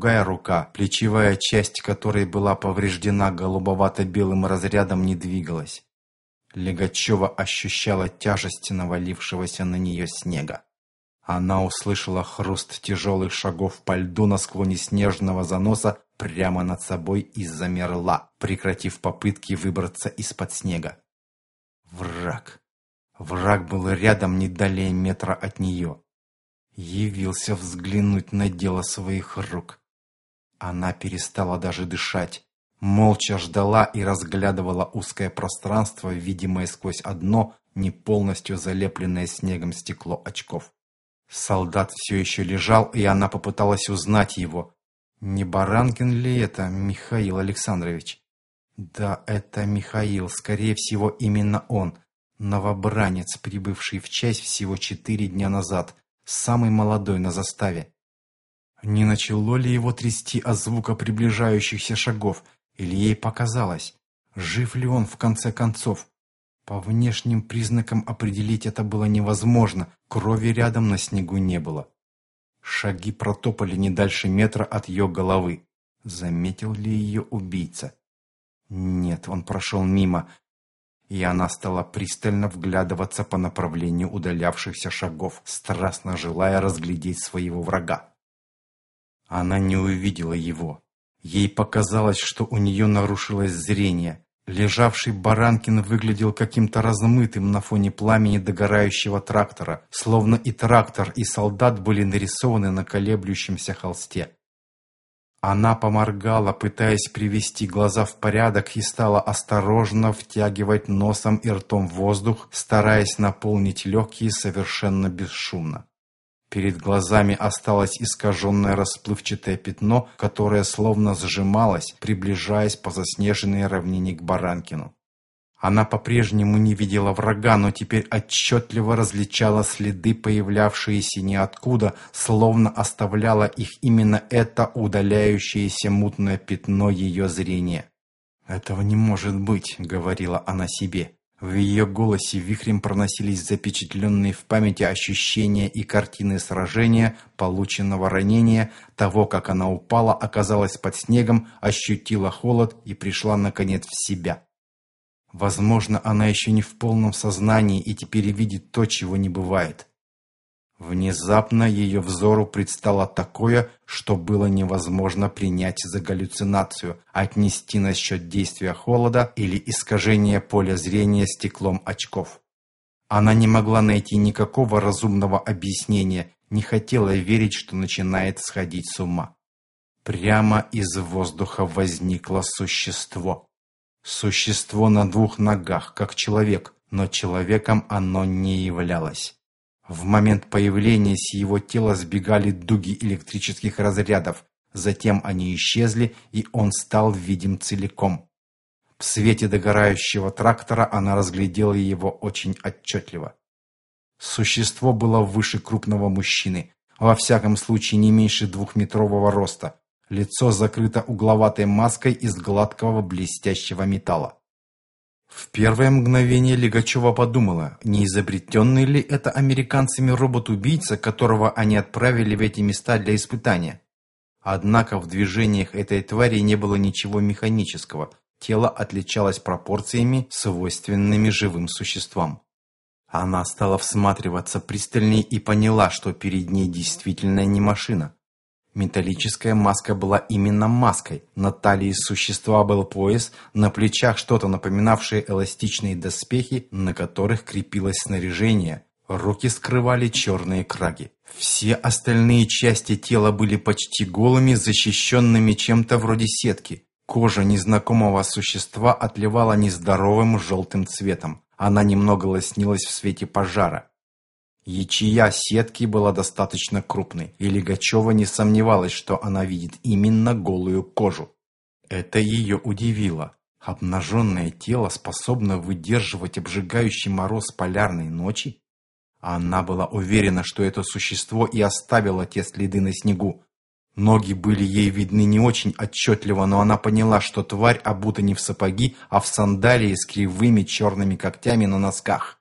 другая рука, плечевая часть которой была повреждена голубовато-белым разрядом, не двигалась. Легачева ощущала тяжесть навалившегося на нее снега. Она услышала хруст тяжелых шагов по льду на склоне снежного заноса прямо над собой и замерла, прекратив попытки выбраться из-под снега. Враг. Враг был рядом не далее метра от нее. Явился взглянуть на дело своих рук. Она перестала даже дышать, молча ждала и разглядывала узкое пространство, видимое сквозь одно, не полностью залепленное снегом стекло очков. Солдат все еще лежал, и она попыталась узнать его. Не Баранкин ли это, Михаил Александрович? Да, это Михаил, скорее всего, именно он. Новобранец, прибывший в часть всего четыре дня назад, самый молодой на заставе. Не начало ли его трясти от звука приближающихся шагов, или ей показалось, жив ли он в конце концов? По внешним признакам определить это было невозможно, крови рядом на снегу не было. Шаги протопали не дальше метра от ее головы. Заметил ли ее убийца? Нет, он прошел мимо, и она стала пристально вглядываться по направлению удалявшихся шагов, страстно желая разглядеть своего врага. Она не увидела его. Ей показалось, что у нее нарушилось зрение. Лежавший Баранкин выглядел каким-то размытым на фоне пламени догорающего трактора, словно и трактор, и солдат были нарисованы на колеблющемся холсте. Она поморгала, пытаясь привести глаза в порядок, и стала осторожно втягивать носом и ртом воздух, стараясь наполнить легкие совершенно бесшумно. Перед глазами осталось искаженное расплывчатое пятно, которое словно сжималось, приближаясь по заснеженной равнине к Баранкину. Она по-прежнему не видела врага, но теперь отчетливо различала следы, появлявшиеся ниоткуда, словно оставляло их именно это удаляющееся мутное пятно ее зрения. «Этого не может быть», — говорила она себе. В ее голосе вихрем проносились запечатленные в памяти ощущения и картины сражения, полученного ранения, того, как она упала, оказалась под снегом, ощутила холод и пришла, наконец, в себя. Возможно, она еще не в полном сознании и теперь видит то, чего не бывает. Внезапно ее взору предстало такое, что было невозможно принять за галлюцинацию, отнести насчет действия холода или искажения поля зрения стеклом очков. Она не могла найти никакого разумного объяснения, не хотела верить, что начинает сходить с ума. Прямо из воздуха возникло существо. Существо на двух ногах, как человек, но человеком оно не являлось. В момент появления с его тела сбегали дуги электрических разрядов, затем они исчезли, и он стал видим целиком. В свете догорающего трактора она разглядела его очень отчетливо. Существо было выше крупного мужчины, во всяком случае не меньше двухметрового роста, Лицо закрыто угловатой маской из гладкого блестящего металла. В первое мгновение Легачева подумала, не изобретенный ли это американцами робот-убийца, которого они отправили в эти места для испытания. Однако в движениях этой твари не было ничего механического, тело отличалось пропорциями, свойственными живым существам. Она стала всматриваться пристальней и поняла, что перед ней действительно не машина. Металлическая маска была именно маской. На талии существа был пояс, на плечах что-то напоминавшее эластичные доспехи, на которых крепилось снаряжение. Руки скрывали черные краги. Все остальные части тела были почти голыми, защищенными чем-то вроде сетки. Кожа незнакомого существа отливала нездоровым желтым цветом. Она немного лоснилась в свете пожара. Ячея сетки была достаточно крупной, и Легачева не сомневалась, что она видит именно голую кожу. Это ее удивило. Обнаженное тело способно выдерживать обжигающий мороз полярной ночи? Она была уверена, что это существо и оставило те следы на снегу. Ноги были ей видны не очень отчетливо, но она поняла, что тварь обута не в сапоги, а в сандалии с кривыми черными когтями на носках.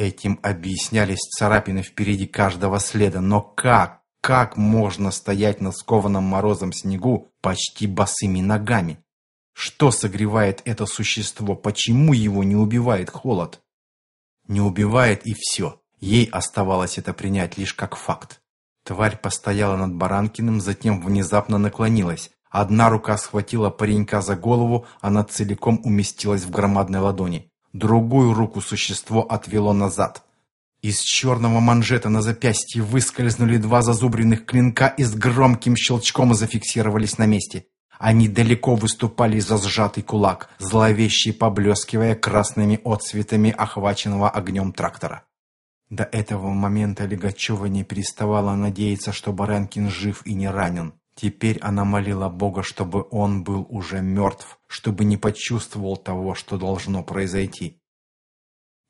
Этим объяснялись царапины впереди каждого следа. Но как? Как можно стоять на скованном морозом снегу почти босыми ногами? Что согревает это существо? Почему его не убивает холод? Не убивает и все. Ей оставалось это принять лишь как факт. Тварь постояла над Баранкиным, затем внезапно наклонилась. Одна рука схватила паренька за голову, она целиком уместилась в громадной ладони. Другую руку существо отвело назад. Из черного манжета на запястье выскользнули два зазубренных клинка и с громким щелчком зафиксировались на месте. Они далеко выступали за сжатый кулак, зловеще поблескивая красными отцветами охваченного огнем трактора. До этого момента Легачева не переставала надеяться, что Баранкин жив и не ранен. Теперь она молила Бога, чтобы он был уже мертв, чтобы не почувствовал того, что должно произойти.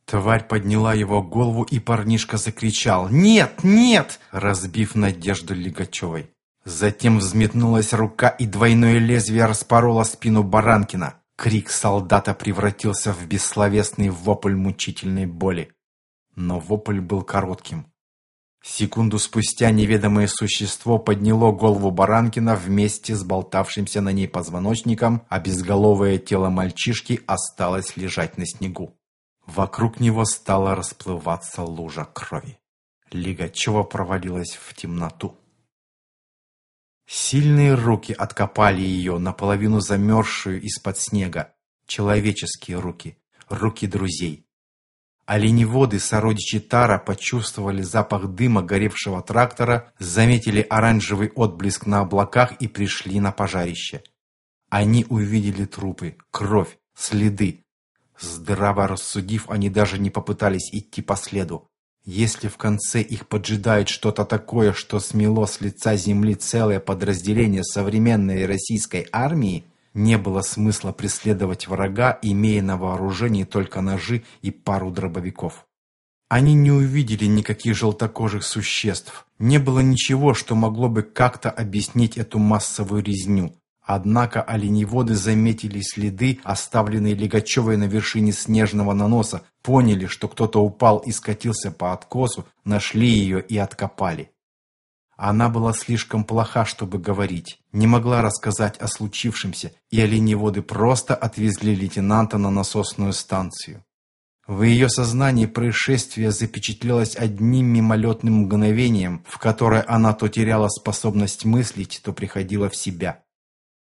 Тварь подняла его голову, и парнишка закричал «Нет! Нет!», разбив надежду Легачевой. Затем взметнулась рука, и двойное лезвие распороло спину Баранкина. Крик солдата превратился в бессловесный вопль мучительной боли. Но вопль был коротким. Секунду спустя неведомое существо подняло голову Баранкина вместе с болтавшимся на ней позвоночником, а безголовое тело мальчишки осталось лежать на снегу. Вокруг него стала расплываться лужа крови. Лигачева провалилась в темноту. Сильные руки откопали ее, наполовину замерзшую из-под снега. Человеческие руки, руки друзей. Оленеводы сородичи Тара почувствовали запах дыма горевшего трактора, заметили оранжевый отблеск на облаках и пришли на пожарище. Они увидели трупы, кровь, следы. Здраво рассудив, они даже не попытались идти по следу. Если в конце их поджидает что-то такое, что смело с лица земли целое подразделение современной российской армии, не было смысла преследовать врага, имея на вооружении только ножи и пару дробовиков. Они не увидели никаких желтокожих существ. Не было ничего, что могло бы как-то объяснить эту массовую резню. Однако оленеводы заметили следы, оставленные Легачевой на вершине снежного наноса, поняли, что кто-то упал и скатился по откосу, нашли ее и откопали. Она была слишком плоха, чтобы говорить, не могла рассказать о случившемся, и оленеводы просто отвезли лейтенанта на насосную станцию. В ее сознании происшествие запечатлелось одним мимолетным мгновением, в которое она то теряла способность мыслить, то приходила в себя.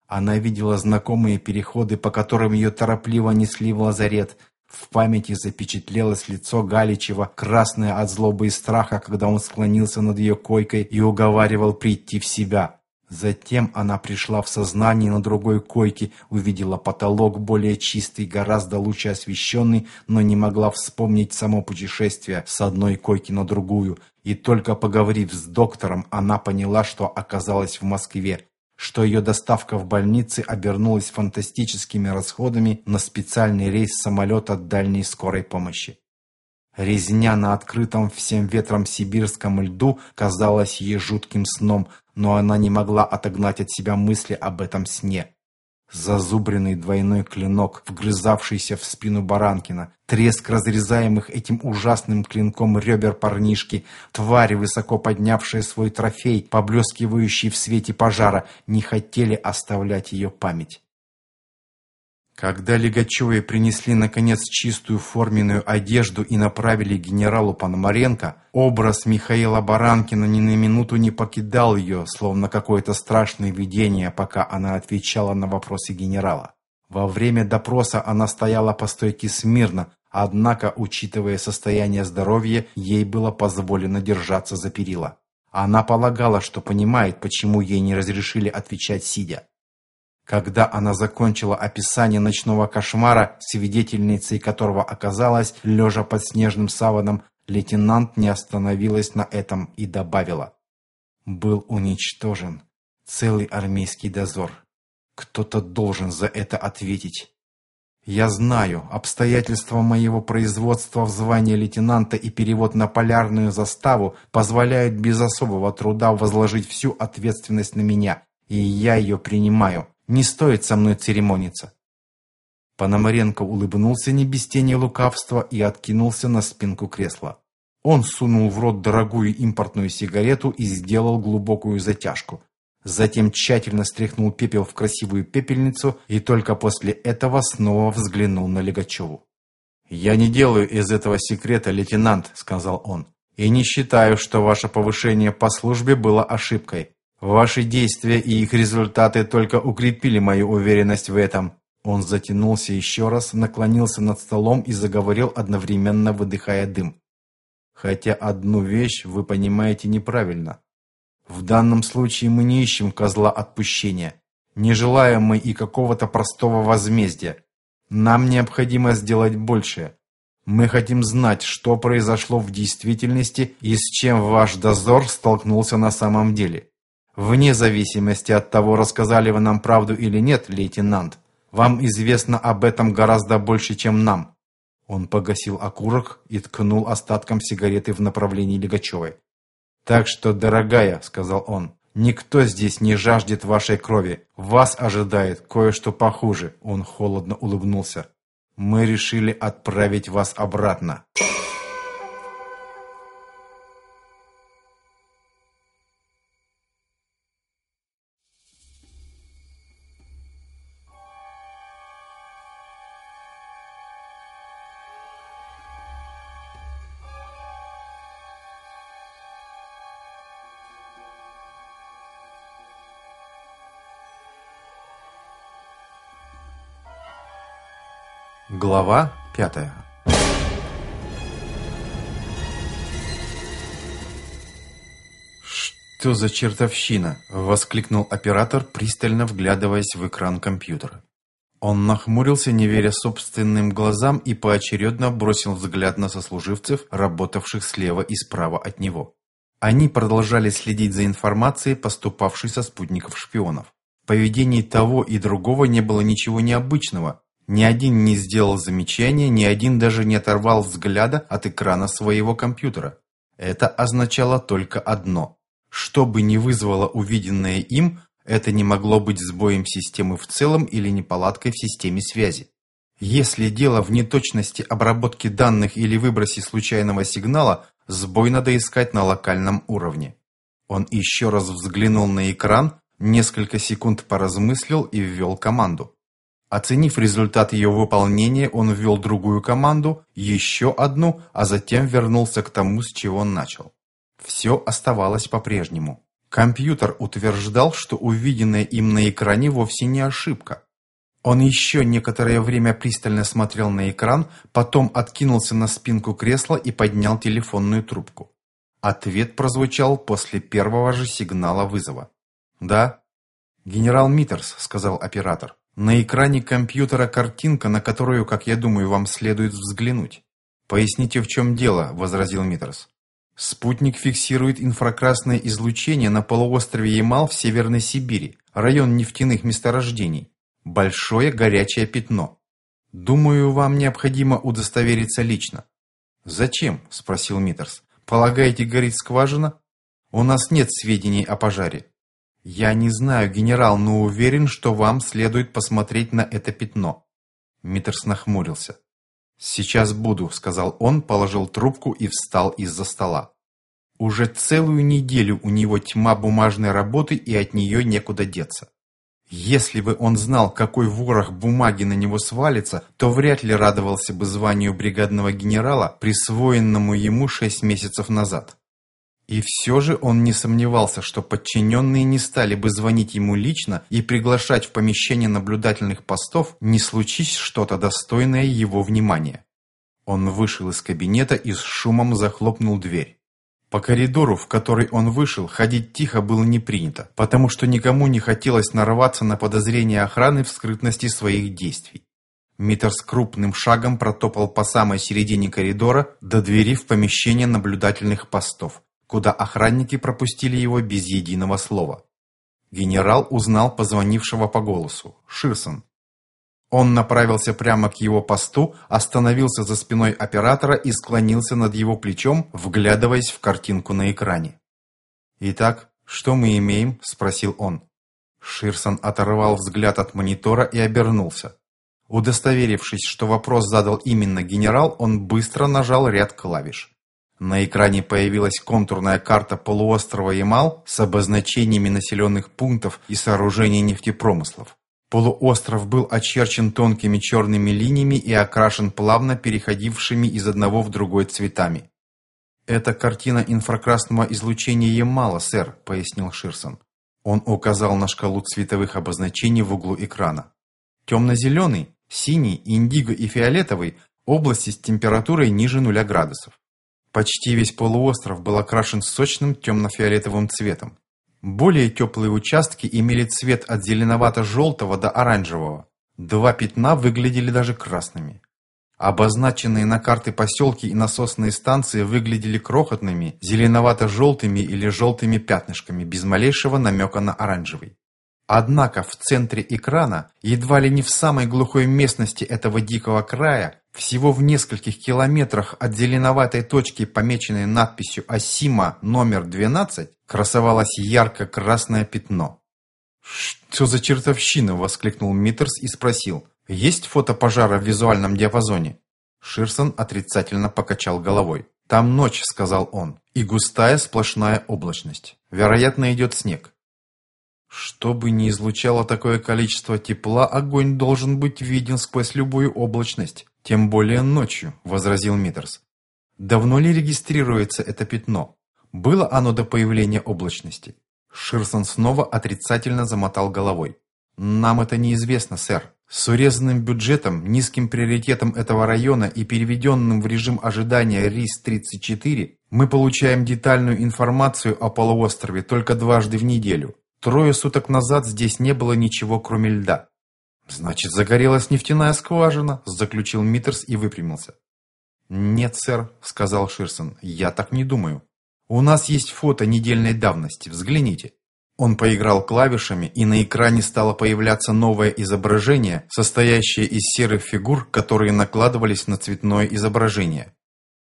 Она видела знакомые переходы, по которым ее торопливо несли в лазарет. В памяти запечатлелось лицо Галичева, красное от злобы и страха, когда он склонился над ее койкой и уговаривал прийти в себя. Затем она пришла в сознание на другой койке, увидела потолок более чистый, гораздо лучше освещенный, но не могла вспомнить само путешествие с одной койки на другую. И только поговорив с доктором, она поняла, что оказалась в Москве что ее доставка в больнице обернулась фантастическими расходами на специальный рейс самолета дальней скорой помощи. Резня на открытом всем ветром сибирском льду казалась ей жутким сном, но она не могла отогнать от себя мысли об этом сне. Зазубренный двойной клинок, вгрызавшийся в спину Баранкина, треск разрезаемых этим ужасным клинком ребер парнишки, твари, высоко поднявшие свой трофей, поблескивающие в свете пожара, не хотели оставлять ее память. Когда Легачевой принесли, наконец, чистую форменную одежду и направили генералу Пономаренко, образ Михаила Баранкина ни на минуту не покидал ее, словно какое-то страшное видение, пока она отвечала на вопросы генерала. Во время допроса она стояла по стойке смирно, однако, учитывая состояние здоровья, ей было позволено держаться за перила. Она полагала, что понимает, почему ей не разрешили отвечать сидя. Когда она закончила описание ночного кошмара, свидетельницей которого оказалась, лежа под снежным саваном, лейтенант не остановилась на этом и добавила. Был уничтожен целый армейский дозор. Кто-то должен за это ответить. Я знаю, обстоятельства моего производства в звании лейтенанта и перевод на полярную заставу позволяют без особого труда возложить всю ответственность на меня, и я ее принимаю. Не стоит со мной церемониться. Пономаренко улыбнулся не без тени лукавства и откинулся на спинку кресла. Он сунул в рот дорогую импортную сигарету и сделал глубокую затяжку. Затем тщательно стряхнул пепел в красивую пепельницу и только после этого снова взглянул на Легачеву. «Я не делаю из этого секрета, лейтенант», — сказал он. «И не считаю, что ваше повышение по службе было ошибкой. Ваши действия и их результаты только укрепили мою уверенность в этом». Он затянулся еще раз, наклонился над столом и заговорил, одновременно выдыхая дым. «Хотя одну вещь вы понимаете неправильно. В данном случае мы не ищем козла отпущения. Не желаем мы и какого-то простого возмездия. Нам необходимо сделать большее. Мы хотим знать, что произошло в действительности и с чем ваш дозор столкнулся на самом деле. Вне зависимости от того, рассказали вы нам правду или нет, лейтенант, вам известно об этом гораздо больше, чем нам. Он погасил окурок и ткнул остатком сигареты в направлении Легачевой. «Так что, дорогая», — сказал он, — «никто здесь не жаждет вашей крови. Вас ожидает кое-что похуже», — он холодно улыбнулся. «Мы решили отправить вас обратно». Глава пятая «Что за чертовщина?» – воскликнул оператор, пристально вглядываясь в экран компьютера. Он нахмурился, не веря собственным глазам, и поочередно бросил взгляд на сослуживцев, работавших слева и справа от него. Они продолжали следить за информацией, поступавшей со спутников шпионов. В поведении того и другого не было ничего необычного, ни один не сделал замечания, ни один даже не оторвал взгляда от экрана своего компьютера. Это означало только одно. Что бы ни вызвало увиденное им, это не могло быть сбоем системы в целом или неполадкой в системе связи. Если дело в неточности обработки данных или выбросе случайного сигнала, сбой надо искать на локальном уровне. Он еще раз взглянул на экран, несколько секунд поразмыслил и ввел команду. Оценив результат ее выполнения, он ввел другую команду, еще одну, а затем вернулся к тому, с чего он начал. Все оставалось по-прежнему. Компьютер утверждал, что увиденное им на экране вовсе не ошибка. Он еще некоторое время пристально смотрел на экран, потом откинулся на спинку кресла и поднял телефонную трубку. Ответ прозвучал после первого же сигнала вызова. «Да?» «Генерал Миттерс», — сказал оператор. На экране компьютера картинка, на которую, как я думаю, вам следует взглянуть. Поясните, в чем дело, возразил Митрос. Спутник фиксирует инфракрасное излучение на полуострове Ямал в Северной Сибири, район нефтяных месторождений. Большое горячее пятно. Думаю, вам необходимо удостовериться лично. Зачем? спросил Митерс. Полагаете, горит скважина? У нас нет сведений о пожаре. «Я не знаю, генерал, но уверен, что вам следует посмотреть на это пятно». Миттерс нахмурился. «Сейчас буду», — сказал он, положил трубку и встал из-за стола. Уже целую неделю у него тьма бумажной работы, и от нее некуда деться. Если бы он знал, какой ворох бумаги на него свалится, то вряд ли радовался бы званию бригадного генерала, присвоенному ему шесть месяцев назад. И все же он не сомневался, что подчиненные не стали бы звонить ему лично и приглашать в помещение наблюдательных постов, не случись что-то достойное его внимания. Он вышел из кабинета и с шумом захлопнул дверь. По коридору, в который он вышел, ходить тихо было не принято, потому что никому не хотелось нарваться на подозрения охраны в скрытности своих действий. Митер с крупным шагом протопал по самой середине коридора до двери в помещение наблюдательных постов куда охранники пропустили его без единого слова. Генерал узнал позвонившего по голосу – Ширсон. Он направился прямо к его посту, остановился за спиной оператора и склонился над его плечом, вглядываясь в картинку на экране. «Итак, что мы имеем?» – спросил он. Ширсон оторвал взгляд от монитора и обернулся. Удостоверившись, что вопрос задал именно генерал, он быстро нажал ряд клавиш. На экране появилась контурная карта полуострова Ямал с обозначениями населенных пунктов и сооружений нефтепромыслов. Полуостров был очерчен тонкими черными линиями и окрашен плавно переходившими из одного в другой цветами. «Это картина инфракрасного излучения Ямала, сэр», — пояснил Ширсон. Он указал на шкалу цветовых обозначений в углу экрана. Темно-зеленый, синий, индиго и фиолетовый – области с температурой ниже нуля градусов. Почти весь полуостров был окрашен сочным темно-фиолетовым цветом. Более теплые участки имели цвет от зеленовато-желтого до оранжевого. Два пятна выглядели даже красными. Обозначенные на карты поселки и насосные станции выглядели крохотными, зеленовато-желтыми или желтыми пятнышками, без малейшего намека на оранжевый. Однако в центре экрана, едва ли не в самой глухой местности этого дикого края, всего в нескольких километрах от зеленоватой точки, помеченной надписью «Асима номер 12», красовалось ярко-красное пятно. «Что за чертовщина?» – воскликнул Миттерс и спросил. «Есть фото пожара в визуальном диапазоне?» Ширсон отрицательно покачал головой. «Там ночь», – сказал он, – «и густая сплошная облачность. Вероятно, идет снег. Чтобы не излучало такое количество тепла, огонь должен быть виден сквозь любую облачность, тем более ночью, возразил Миттерс. Давно ли регистрируется это пятно? Было оно до появления облачности? Ширсон снова отрицательно замотал головой. Нам это неизвестно, сэр. С урезанным бюджетом, низким приоритетом этого района и переведенным в режим ожидания РИС-34, мы получаем детальную информацию о полуострове только дважды в неделю. Трое суток назад здесь не было ничего, кроме льда. «Значит, загорелась нефтяная скважина», – заключил Миттерс и выпрямился. «Нет, сэр», – сказал Ширсон, – «я так не думаю. У нас есть фото недельной давности, взгляните». Он поиграл клавишами, и на экране стало появляться новое изображение, состоящее из серых фигур, которые накладывались на цветное изображение.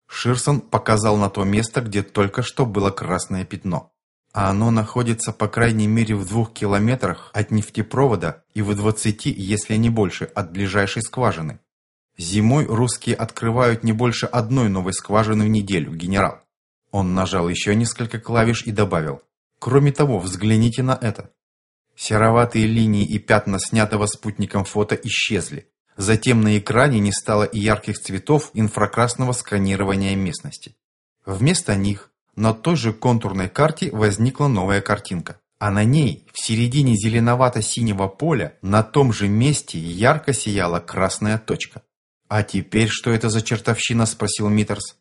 Ширсон показал на то место, где только что было красное пятно а оно находится по крайней мере в двух километрах от нефтепровода и в двадцати, если не больше, от ближайшей скважины. Зимой русские открывают не больше одной новой скважины в неделю, генерал. Он нажал еще несколько клавиш и добавил. Кроме того, взгляните на это. Сероватые линии и пятна снятого спутником фото исчезли. Затем на экране не стало и ярких цветов инфракрасного сканирования местности. Вместо них на той же контурной карте возникла новая картинка. А на ней, в середине зеленовато-синего поля, на том же месте ярко сияла красная точка. «А теперь что это за чертовщина?» – спросил Миттерс.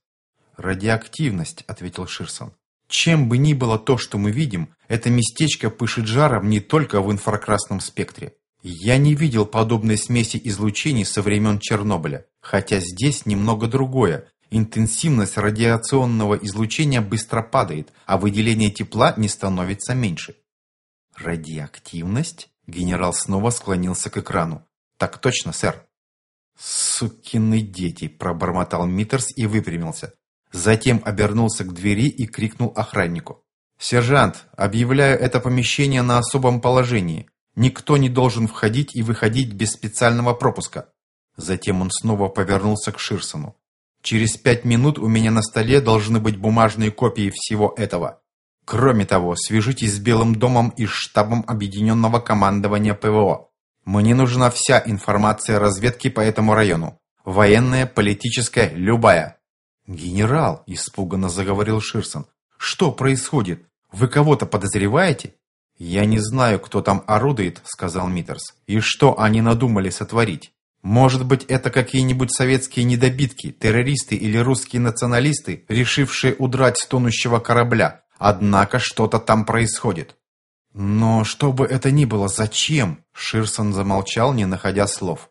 «Радиоактивность», – ответил Ширсон. «Чем бы ни было то, что мы видим, это местечко пышет жаром не только в инфракрасном спектре. Я не видел подобной смеси излучений со времен Чернобыля, хотя здесь немного другое, интенсивность радиационного излучения быстро падает, а выделение тепла не становится меньше. Радиоактивность? Генерал снова склонился к экрану. Так точно, сэр. «Сукины дети!» – пробормотал Миттерс и выпрямился. Затем обернулся к двери и крикнул охраннику. «Сержант, объявляю это помещение на особом положении. Никто не должен входить и выходить без специального пропуска». Затем он снова повернулся к Ширсону. Через пять минут у меня на столе должны быть бумажные копии всего этого. Кроме того, свяжитесь с Белым домом и штабом Объединенного командования ПВО. Мне нужна вся информация разведки по этому району. Военная, политическая, любая. «Генерал», – испуганно заговорил Ширсон, – «что происходит? Вы кого-то подозреваете?» «Я не знаю, кто там орудует», – сказал Миттерс, – «и что они надумали сотворить. Может быть, это какие-нибудь советские недобитки, террористы или русские националисты, решившие удрать с тонущего корабля. Однако что-то там происходит. Но что бы это ни было, зачем? Ширсон замолчал, не находя слов.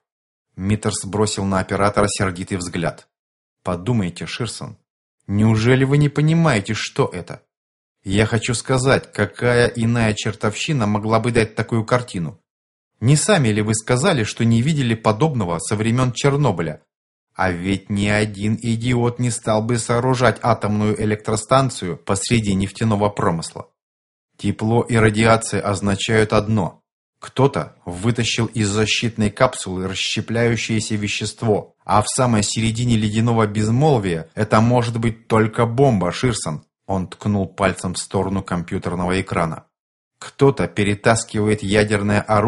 Миттерс бросил на оператора сердитый взгляд. Подумайте, Ширсон, неужели вы не понимаете, что это? Я хочу сказать, какая иная чертовщина могла бы дать такую картину? Не сами ли вы сказали, что не видели подобного со времен Чернобыля? А ведь ни один идиот не стал бы сооружать атомную электростанцию посреди нефтяного промысла. Тепло и радиация означают одно. Кто-то вытащил из защитной капсулы расщепляющееся вещество, а в самой середине ледяного безмолвия это может быть только бомба, Ширсон. Он ткнул пальцем в сторону компьютерного экрана. Кто-то перетаскивает ядерное оружие,